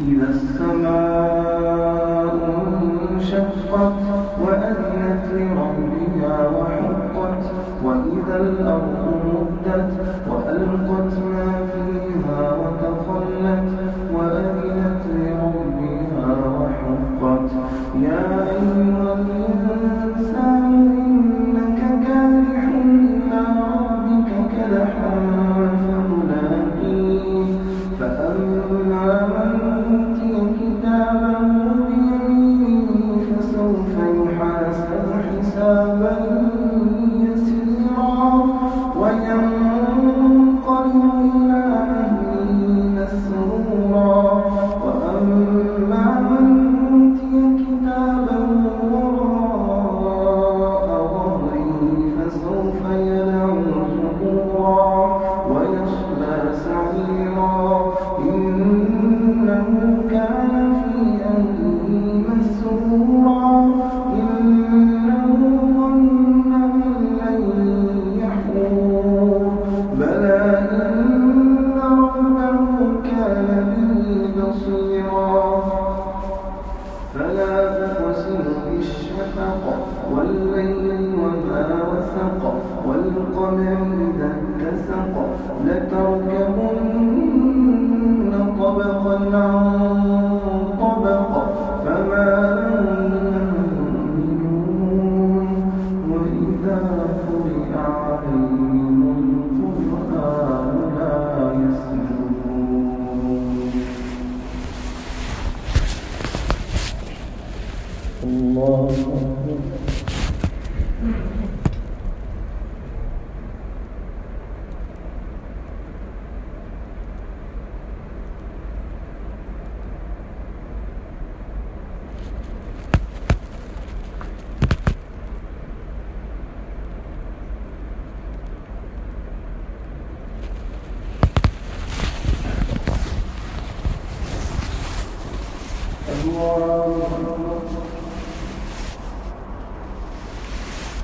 السماء انشقت وأذنت لربها وحقت وإذا الأرض مدت وألقت ما Amen. والليل وما وسق والقمر إذا اتسق لتركبن طبقا عن طبق فما لهم ينهون وإذا قرئ عليهم القرآن لا يسجدون. الله أكبر. الله